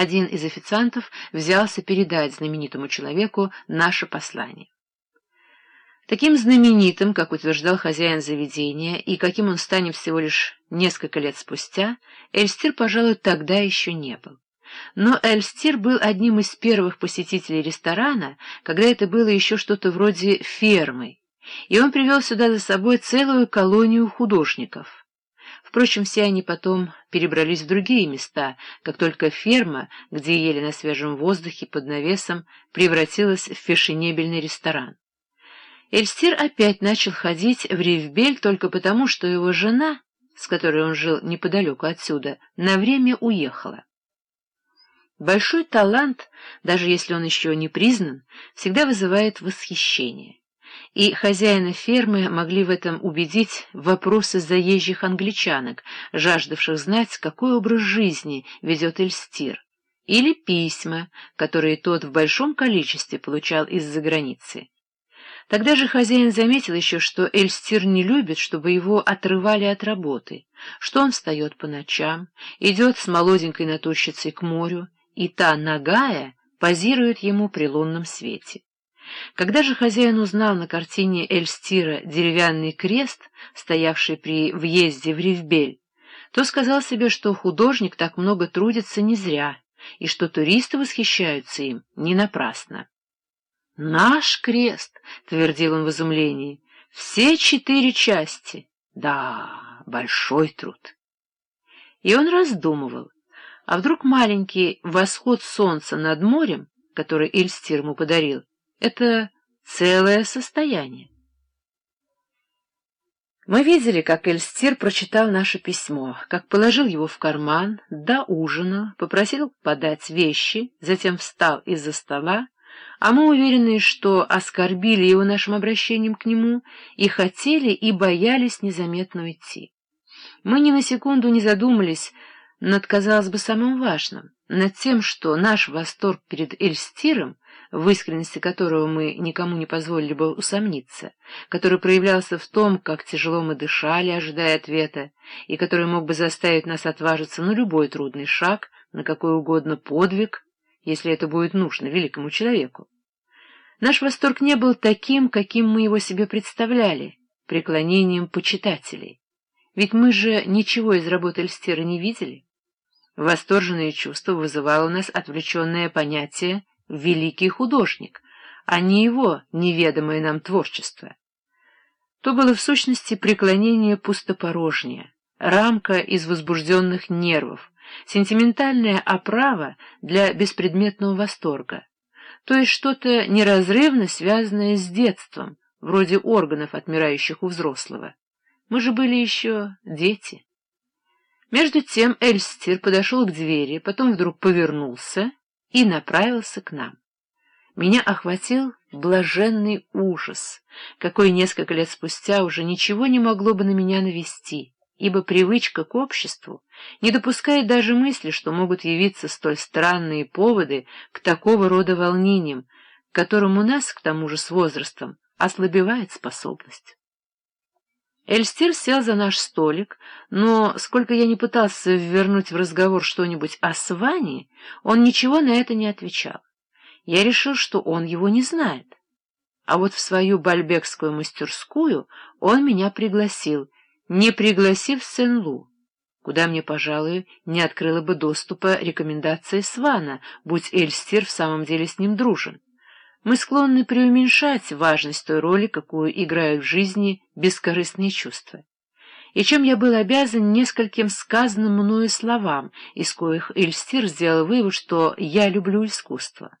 один из официантов взялся передать знаменитому человеку наше послание. Таким знаменитым, как утверждал хозяин заведения, и каким он станет всего лишь несколько лет спустя, Эльстир, пожалуй, тогда еще не был. Но Эльстир был одним из первых посетителей ресторана, когда это было еще что-то вроде фермы, и он привел сюда за собой целую колонию художников. Впрочем, все они потом перебрались в другие места, как только ферма, где ели на свежем воздухе под навесом, превратилась в фешенебельный ресторан. Эльстир опять начал ходить в Ривбель только потому, что его жена, с которой он жил неподалеку отсюда, на время уехала. Большой талант, даже если он еще не признан, всегда вызывает восхищение. И хозяина фермы могли в этом убедить вопросы заезжих англичанок, жаждавших знать, какой образ жизни ведет Эльстир, или письма, которые тот в большом количестве получал из-за границы. Тогда же хозяин заметил еще, что Эльстир не любит, чтобы его отрывали от работы, что он встает по ночам, идет с молоденькой натурщицей к морю, и та, нагая, позирует ему при лунном свете. Когда же хозяин узнал на картине Эльстира деревянный крест, стоявший при въезде в Ривбель, то сказал себе, что художник так много трудится не зря, и что туристы восхищаются им не напрасно. «Наш крест!» — твердил он в изумлении. «Все четыре части! Да, большой труд!» И он раздумывал, а вдруг маленький восход солнца над морем, который Эльстир ему подарил, это целое состояние. Мы видели, как Эльстир прочитал наше письмо, как положил его в карман, доужинал, попросил подать вещи, затем встал из-за стола, а мы уверены, что оскорбили его нашим обращением к нему и хотели и боялись незаметно уйти. Мы ни на секунду не задумались над, казалось бы, самым важным, над тем, что наш восторг перед Эльстиром, в искренности которого мы никому не позволили бы усомниться, который проявлялся в том, как тяжело мы дышали, ожидая ответа, и который мог бы заставить нас отважиться на любой трудный шаг, на какой угодно подвиг, если это будет нужно великому человеку. Наш восторг не был таким, каким мы его себе представляли, преклонением почитателей. Ведь мы же ничего из работы Эльстера не видели. Восторженное чувство вызывало у нас отвлеченное понятие «великий художник», а не его неведомое нам творчество. То было в сущности преклонение пустопорожнее, рамка из возбужденных нервов, сентиментальная оправа для беспредметного восторга, то есть что-то неразрывно связанное с детством, вроде органов, отмирающих у взрослого. Мы же были еще дети. Между тем Эльстир подошел к двери, потом вдруг повернулся и направился к нам. Меня охватил блаженный ужас, какой несколько лет спустя уже ничего не могло бы на меня навести ибо привычка к обществу не допускает даже мысли, что могут явиться столь странные поводы к такого рода волнениям, которым у нас, к тому же с возрастом, ослабевает способность. Эльстир сел за наш столик, но, сколько я не пытался ввернуть в разговор что-нибудь о Сване, он ничего на это не отвечал. Я решил, что он его не знает. А вот в свою бальбекскую мастерскую он меня пригласил — не пригласив Сен-Лу, куда мне, пожалуй, не открыла бы доступа рекомендация Свана, будь Эльстир в самом деле с ним дружен. Мы склонны преуменьшать важность той роли, какую играют в жизни бескорыстные чувства. И чем я был обязан нескольким сказанным мною словам, из коих Эльстир сделал вывод, что я люблю искусство.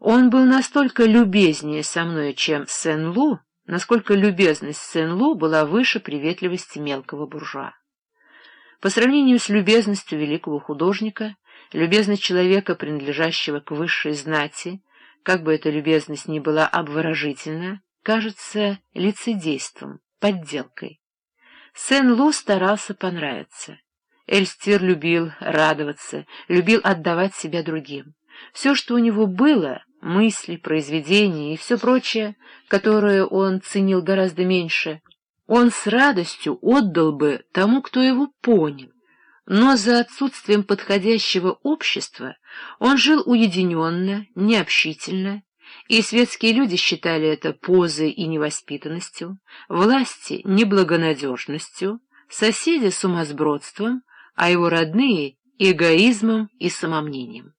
Он был настолько любезнее со мной, чем Сен-Лу, насколько любезность Сен-Лу была выше приветливости мелкого буржуа. По сравнению с любезностью великого художника, любезность человека, принадлежащего к высшей знати, как бы эта любезность ни была обворожительна, кажется лицедейством, подделкой. Сен-Лу старался понравиться. Эльстир любил радоваться, любил отдавать себя другим. Все, что у него было, мысли, произведения и все прочее, которое он ценил гораздо меньше, он с радостью отдал бы тому, кто его понял, но за отсутствием подходящего общества он жил уединенно, необщительно, и светские люди считали это позой и невоспитанностью, власти — неблагонадежностью, соседи — сумасбродством, а его родные — эгоизмом и самомнением.